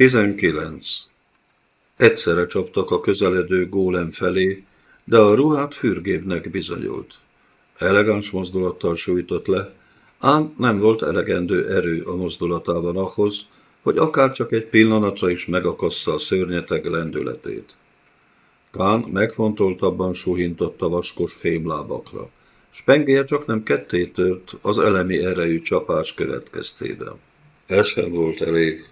19. Egyszerre csaptak a közeledő gólem felé, de a ruhát fürgébnek bizonyult. Elegáns mozdulattal sújtott le, ám nem volt elegendő erő a mozdulatában ahhoz, hogy akár csak egy pillanatra is megakassza a szörnyeteg lendületét. Kán megfontoltabban suhintott a vaskos fémlábakra. Spengéje csak nem ketté tört az elemi erejű csapás következtében. Ez sem volt elég.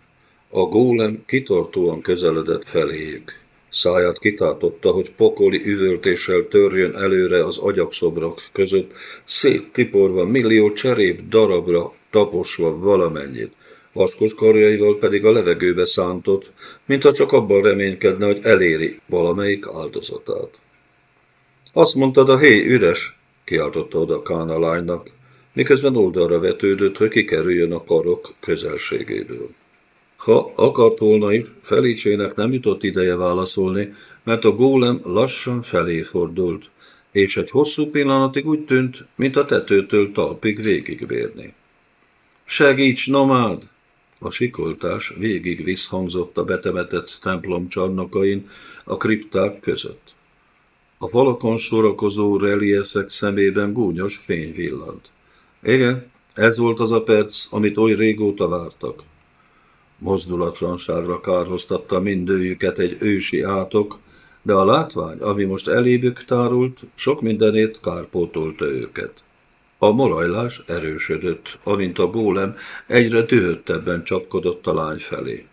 A gólem kitartóan közeledett feléjük. Száját kitátotta, hogy pokoli üvöltéssel törjön előre az agyakszobrok között, széttiporva millió cserép darabra, taposva valamennyit. Vaskos karjaival pedig a levegőbe szántott, mintha csak abban reménykedne, hogy eléri valamelyik áldozatát. Azt mondtad, a héj üres, kiáltotta oda Kána lánynak, miközben oldalra vetődött, hogy kikerüljön a karok közelségéből. Ha akart volna is, Felicsének nem jutott ideje válaszolni, mert a gólem lassan felé fordult, és egy hosszú pillanatig úgy tűnt, mint a tetőtől talpig végigbérni. Segíts, nomád! A sikoltás végig visszhangzott a betemetett templom csarnokain a kripták között. A falakon sorakozó reliefek szemében gúnyos fény villant. Igen, ez volt az a perc, amit oly régóta vártak. Mozdulatlanságra kárhoztatta mindőjüket egy ősi átok, de a látvány, ami most elébük tárult, sok mindenét kárpótolta őket. A morajlás erősödött, amint a gólem egyre dühöttebben csapkodott a lány felé.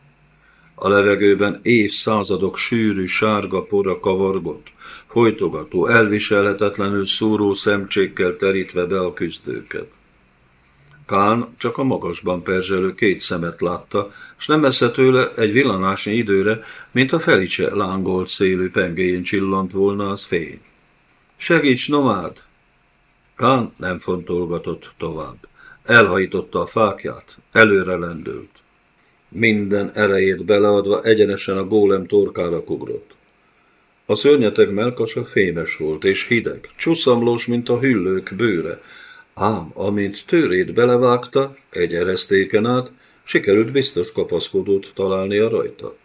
A levegőben évszázadok sűrű sárga pora kavargott, folytogató, elviselhetetlenül szúró szemcsékkel terítve be a küzdőket. Kán csak a magasban perzselő két szemet látta, s nem messze tőle egy villanásnyi időre, mint a felicse lángolt szélű pengéjén csillant volna az fény. Segíts, nomád! Kán nem fontolgatott tovább. Elhajította a fákját, előre lendült. Minden erejét beleadva egyenesen a gólem torkára kugrott. A szörnyeteg melkasa fémes volt és hideg, csuszamlós, mint a hüllők bőre, ám amint tőrét belevágta, egy eresztéken át, sikerült biztos kapaszkodót találnia rajta.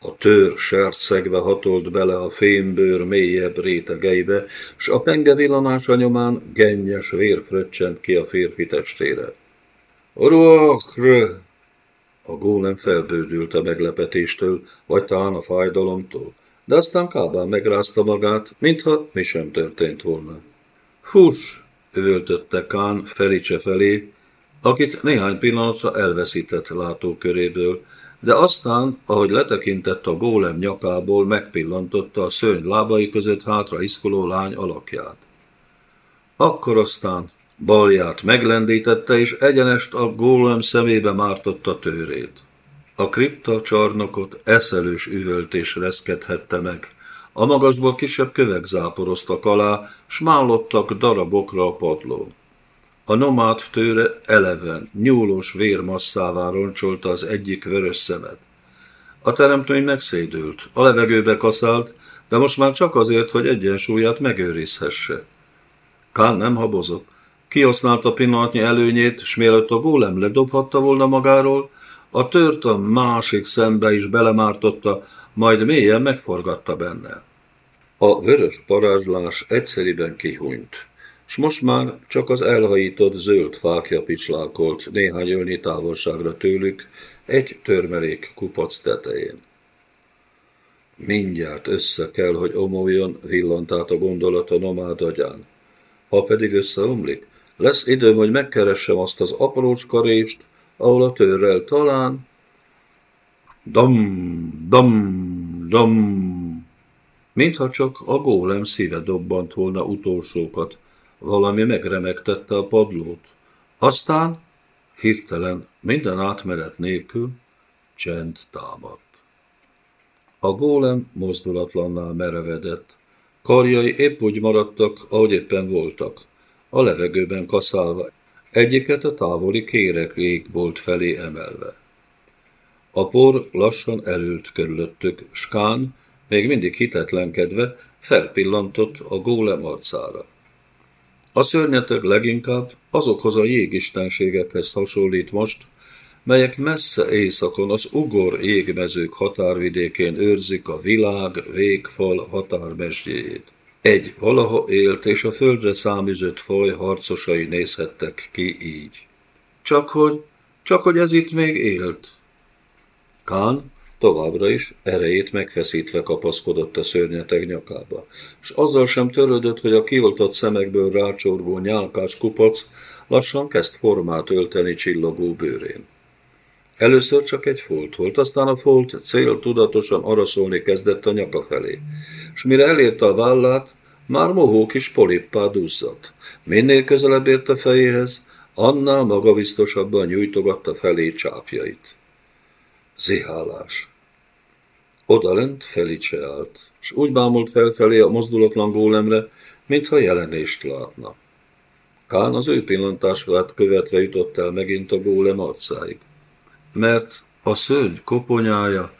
A tőr sercegve hatolt bele a fémbőr mélyebb rétegeibe, s a penge villanása nyomán gennyes vér fröccsent ki a férfi testére. Ruachr! A gólem felbődült a meglepetéstől, vagy talán a fájdalomtól, de aztán kábán megrázta magát, mintha mi sem történt volna. Hús! Üvöltötte Kán Felicse felé, akit néhány pillanatra elveszített látóköréből, de aztán, ahogy letekintett a gólem nyakából, megpillantotta a szörny lábai között hátra iszkoló lány alakját. Akkor aztán balját meglendítette, és egyenest a gólem szemébe mártotta tőrét. A kripta csarnokot eszelős üvöltés reszkedhette meg. A magasból kisebb kövek záporoztak alá, s mállottak darabokra a padlón. A nomád tőre eleven, nyúlós vérmasszává roncsolta az egyik vörös szemet. A teremtmény megszédült, a levegőbe kaszált, de most már csak azért, hogy egyensúlyát megőrizhesse. Kán nem habozott. Kihasználta pillanatnyi előnyét, s mielőtt a gólem ledobhatta volna magáról, a tört a másik szembe is belemártotta, majd mélyen megforgatta benne. A vörös parázslás egyszeriben kihúnyt s most már csak az elhajított zöld fákja pislálkolt néhány ölni távolságra tőlük egy törmelék kupac tetején. Mindjárt össze kell, hogy omoljon, villant át a gondolat a nomád agyán. Ha pedig összeomlik, lesz időm, hogy megkeressem azt az aprócska rést, ahol a törrel talán... Dam, dam, dam, mintha csak a gólem szíve dobbant volna utolsókat, valami megremegtette a padlót. Aztán hirtelen, minden átmenet nélkül, csend támadt. A gólem mozdulatlanná merevedett. Karjai épp úgy maradtak, ahogy éppen voltak, a levegőben kaszálva, egyiket a távoli kérek volt felé emelve. A por lassan elült körülöttük, Skán, még mindig hitetlenkedve, felpillantott a gólem arcára. A szörnyeteg leginkább azokhoz a jégistenségekhez hasonlít most, melyek messze éjszakon az ugor égmezők határvidékén őrzik a világ végfal határmesdjéjét. Egy valaha élt és a földre száműzött faj harcosai nézhettek ki így. Csak hogy, csak hogy ez itt még élt. Kán továbbra is erejét megfeszítve kapaszkodott a szörnyeteg nyakába, és azzal sem törődött, hogy a kioltott szemekből rácsorgó nyálkás kupac lassan kezd formát ölteni csillogó bőrén. Először csak egy folt volt, aztán a folt cél tudatosan araszolni kezdett a nyaka felé, és mire elérte a vállát, már mohó kis polippá duzzadt. Minél közelebb ért a fejéhez, annál magabiztosabban nyújtogatta felé csápjait. Zihálás. Odalent Felice állt, s úgy bámult felfelé a mozdulatlan gólemre, mintha jelenést látna. Kán az ő pillantását követve jutott el megint a gólem arcáig. Mert a szörny koponyája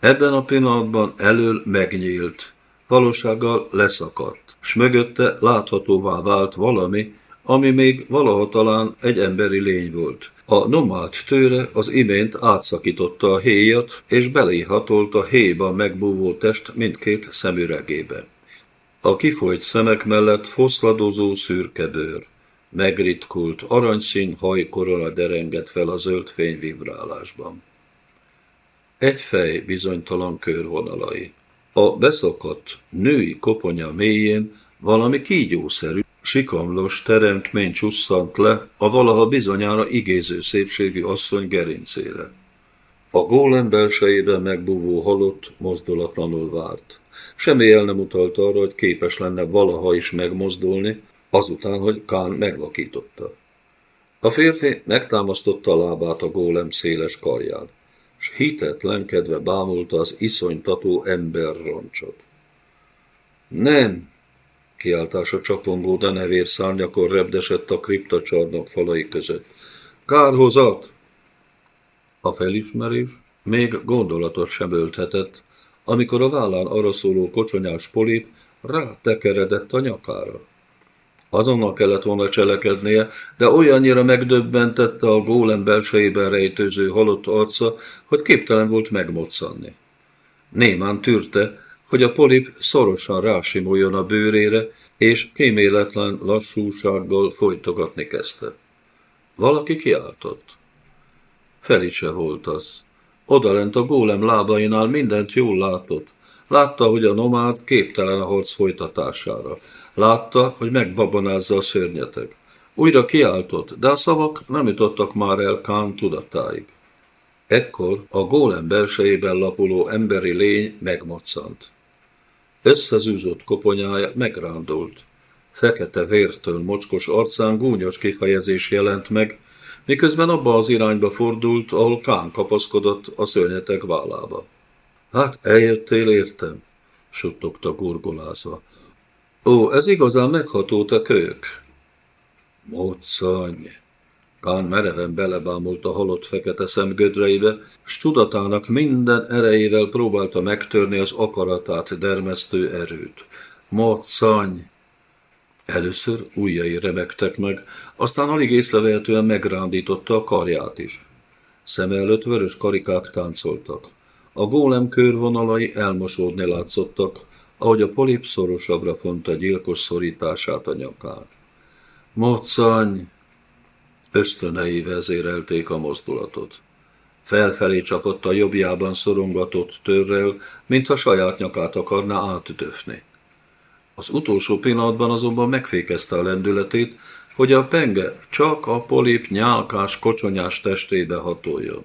ebben a pillanatban elől megnyílt, valósággal leszakadt, s mögötte láthatóvá vált valami, ami még valaha talán egy emberi lény volt. A nomád tőre az imént átszakította a héjat, és beléhatolt a héjban megbúvó test mindkét szemüregébe. A kifolyt szemek mellett foszladozó szürke bőr. Megritkult, aranyszín hajkorona derengett fel a zöld fény vibrálásban. Egy fej bizonytalan körvonalai. A beszakadt női koponya mélyén valami kígyószerű, sikamlos teremtmény csusszant le a valaha bizonyára igéző szépségű asszony gerincére. A gólem belsejében megbúvó halott mozdulatlanul várt. Semmi el nem utalt arra, hogy képes lenne valaha is megmozdulni, azután, hogy Kán megvakította. A férfi megtámasztotta a lábát a gólem széles karján, s hitetlenkedve bámulta az iszonytató emberroncsot. Nem, kiáltása csapongó denevér szárnyakor repdesett a kriptacsarnok falai között. Kárhozat! A felismerés még gondolatot sem ölthetett, amikor a vállán arra szóló kocsonyás polip rátekeredett a nyakára. Azonnal kellett volna cselekednie, de olyannyira megdöbbentette a gólem belsejében rejtőző halott arca, hogy képtelen volt megmoccanni. Némán tűrte, hogy a polip szorosan rásimuljon a bőrére, és kéméletlen lassúsággal folytogatni kezdte. Valaki kiáltott. Felice volt az. Odalent a gólem lábainál mindent jól látott. Látta, hogy a nomád képtelen a harc folytatására. Látta, hogy megbabonázza a szörnyeteg. Újra kiáltott, de a szavak nem jutottak már el Kán tudatáig. Ekkor a gólem belsejében lapuló emberi lény megmoccant. Összezűzott koponyája megrándult. Fekete vértől mocskos arcán gúnyos kifejezés jelent meg, miközben abba az irányba fordult, ahol Kán kapaszkodott a szörnyetek vállába. Hát eljöttél értem, suttogta gurgolázva. Ó, ez igazán megható te kölyök. Módszany! Kán mereven belebámult a halott fekete szemgödreibe, s tudatának minden erejével próbálta megtörni az akaratát dermesztő erőt. Módszany! Először ujjai remektek meg, aztán alig észrevehetően megrándította a karját is. Szem előtt vörös karikák táncoltak. A gólem körvonalai elmosódni látszottak, ahogy a polip szorosabbra fonta gyilkos szorítását a nyakán. Mocany! Ösztönei vezérelték a mozdulatot. Felfelé csapott a jobbjában szorongatott törrel, mintha saját nyakát akarná átdöfni. Az utolsó pillanatban azonban megfékezte a lendületét, hogy a penge csak a polip nyálkás, kocsonyás testébe hatoljon.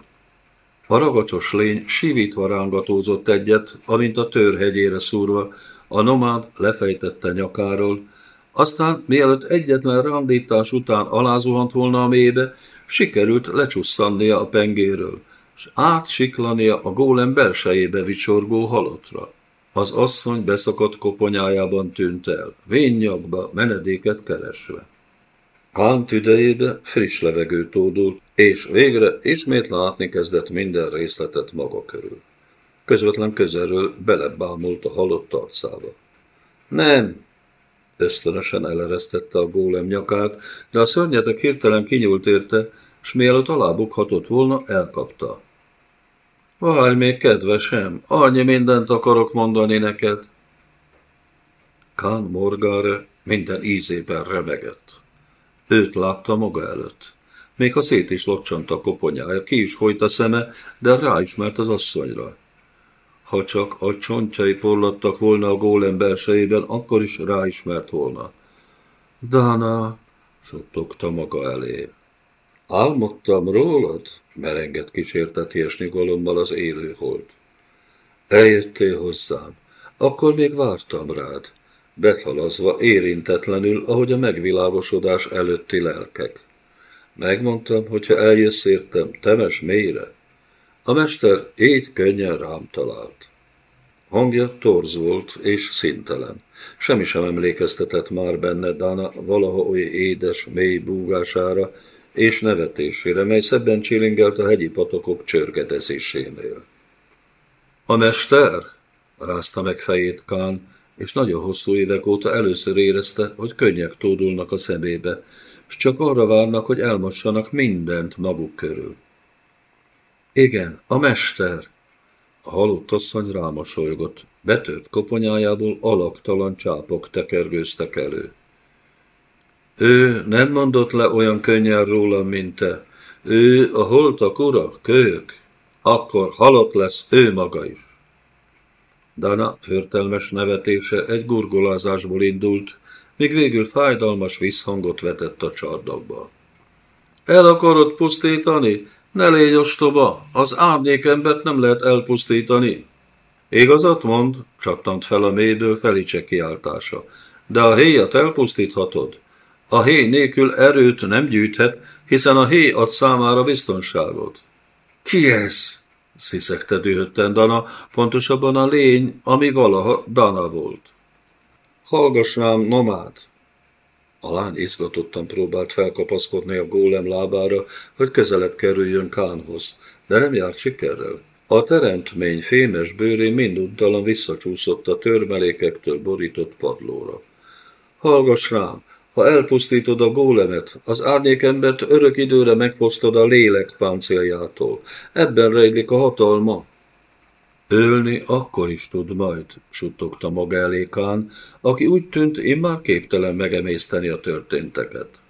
A ragacsos lény sivítva rángatózott egyet, amint a törhegyére szúrva, a nomád lefejtette nyakáról, aztán, mielőtt egyetlen randítás után alázuhant volna a mélybe, sikerült lecsusszannia a pengéről, s átsiklania a gólem belsejébe vicsorgó halottra. Az asszony beszakadt koponyájában tűnt el, vénynyakba menedéket keresve. Kán tüdejébe friss levegő tódult, és végre ismét látni kezdett minden részletet maga körül. Közvetlen közelről belebámult a halott arcába. Nem, ösztönösen eleresztette a gólem nyakát, de a szörnyetek hirtelen kinyúlt érte, s mielőtt alábukhatott volna, elkapta. Várj még, kedvesem, annyi mindent akarok mondani neked. Kán Morgára minden ízében remegett. Őt látta maga előtt. Még ha szét is locsant a koponyája, ki is folyt a szeme, de ráismert az asszonyra. Ha csak a csontjai porlattak volna a gólem belsejében, akkor is ráismert volna. Dana, suttogta maga elé. Álmodtam rólad? merengett kísérteties nyugalommal az élő hold. Eljöttél hozzám, akkor még vártam rád, befalazva érintetlenül, ahogy a megvilágosodás előtti lelkek. Megmondtam, hogyha eljössz értem, temes mélyre. A mester így könnyen rám talált. Hangja torz volt és szintelen. Semmi sem emlékeztetett már benne Dana valaha oly édes, mély búgására és nevetésére, mely szebben csilingelt a hegyi patokok csörgedezésénél. A mester? rázta meg fejét Kán, és nagyon hosszú évek óta először érezte, hogy könnyek tódulnak a szemébe, s csak arra várnak, hogy elmossanak mindent maguk körül. Igen, a mester! A halott asszony rámosolygott. Betört koponyájából alaktalan csápok tekergőztek elő. Ő nem mondott le olyan könnyen rólam, mint te. Ő a holtak ura, kölyök. Akkor halott lesz ő maga is. Dana förtelmes nevetése egy gurgolázásból indult, míg végül fájdalmas visszhangot vetett a csardakba. El akarod pusztítani? Ne légy ostoba, az árnyékembert nem lehet elpusztítani. Igazat mond, csattant fel a mélyből Felice kiáltása. De a héjat elpusztíthatod. A héj nélkül erőt nem gyűjthet, hiszen a héj ad számára biztonságot. Ki ez? sziszegte dühötten Dana, pontosabban a lény, ami valaha Dana volt. Hallgass rám, nomád! A lány izgatottan próbált felkapaszkodni a gólem lábára, hogy közelebb kerüljön Kánhoz, de nem járt sikerrel. A teremtmény fémes bőrén minduntalan visszacsúszott a törmelékektől borított padlóra. Hallgass rám, ha elpusztítod a gólemet, az árnyékembert örök időre megfosztod a lélek páncéljától. Ebben rejlik a hatalma. Ölni akkor is tud majd, suttogta maga elékán, aki úgy tűnt, immár képtelen megemészteni a történteket.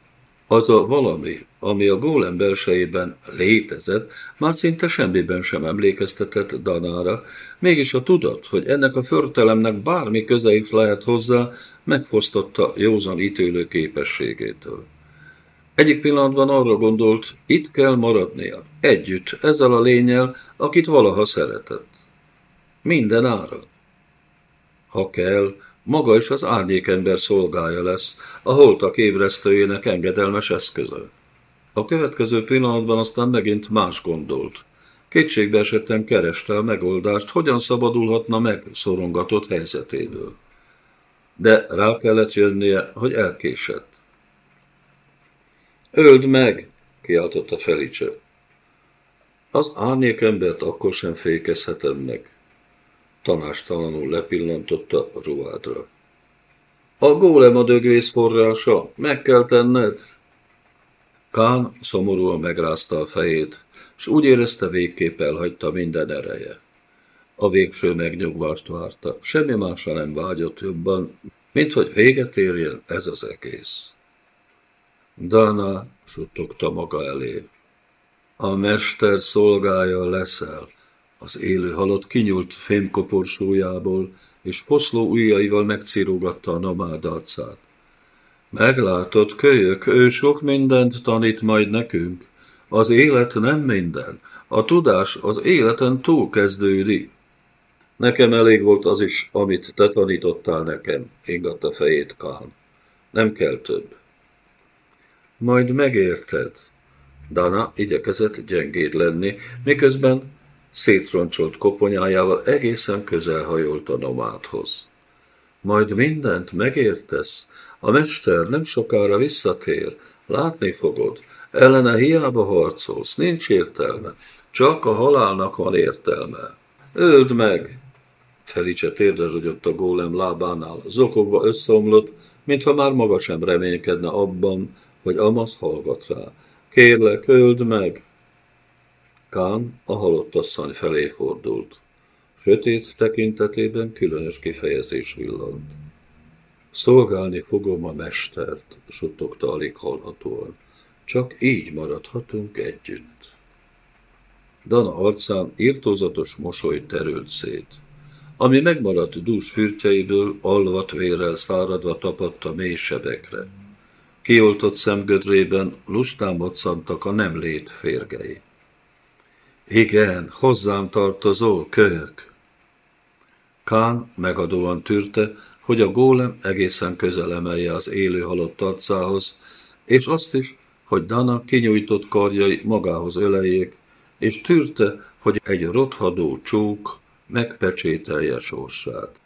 Az a valami, ami a gólem belsejében létezett, már szinte semmiben sem emlékeztetett Danára, mégis a tudat, hogy ennek a förtelemnek bármi köze is lehet hozzá, megfosztotta józan ítélő képességétől. Egyik pillanatban arra gondolt, itt kell maradnia, együtt, ezzel a lényel, akit valaha szeretett. Minden ára. Ha kell, maga is az árnyékember szolgája lesz, a holtak ébresztőjének engedelmes eszköze. A következő pillanatban aztán megint más gondolt. Kétségbe esetten kereste a megoldást, hogyan szabadulhatna meg szorongatott helyzetéből. De rá kellett jönnie, hogy elkésett. Öld meg! kiáltotta Felice. Az árnyékembert akkor sem fékezhetem meg tanástalanul lepillantotta a ruhádra. A gólem a dögvész forrása, meg kell tenned. Kán szomorúan megrázta a fejét, s úgy érezte végképp elhagyta minden ereje. A végső megnyugvást várta, semmi másra nem vágyott jobban, mint hogy véget érjen ez az egész. Dana suttogta maga elé. A mester szolgája leszel, az élő halott kinyúlt fémkoporsójából, és foszló ujjaival megcirógatta a nomád arcát. Meglátod, kölyök, ő sok mindent tanít majd nekünk. Az élet nem minden. A tudás az életen túl kezdődik. Nekem elég volt az is, amit te tanítottál nekem, ingatta fejét Kán. Nem kell több. Majd megérted. Dana igyekezett gyengéd lenni, miközben szétroncsolt koponyájával egészen közel hajolt a nomádhoz. Majd mindent megértesz, a mester nem sokára visszatér, látni fogod, ellene hiába harcolsz, nincs értelme, csak a halálnak van értelme. Öld meg! Felice térdre rogyott a gólem lábánál, zokogva összeomlott, mintha már maga sem reménykedne abban, hogy Amaz hallgat rá. Kérlek, öld meg! Kán a halott asszony felé fordult. Sötét tekintetében különös kifejezés villant. Szolgálni fogom a mestert, suttogta alig hallhatóan. Csak így maradhatunk együtt. Dana arcán írtózatos mosoly terült szét. Ami megmaradt dús fürtjeiből, alvat vérrel száradva tapadt a mély sebekre. Kioltott szemgödrében lustán moccantak a nem lét férgei. Igen, hozzám tartozó, kölyök! Kán megadóan tűrte, hogy a gólem egészen közel emelje az élő halott arcához, és azt is, hogy Dana kinyújtott karjai magához öleljék, és tűrte, hogy egy rothadó csók megpecsételje sorsát.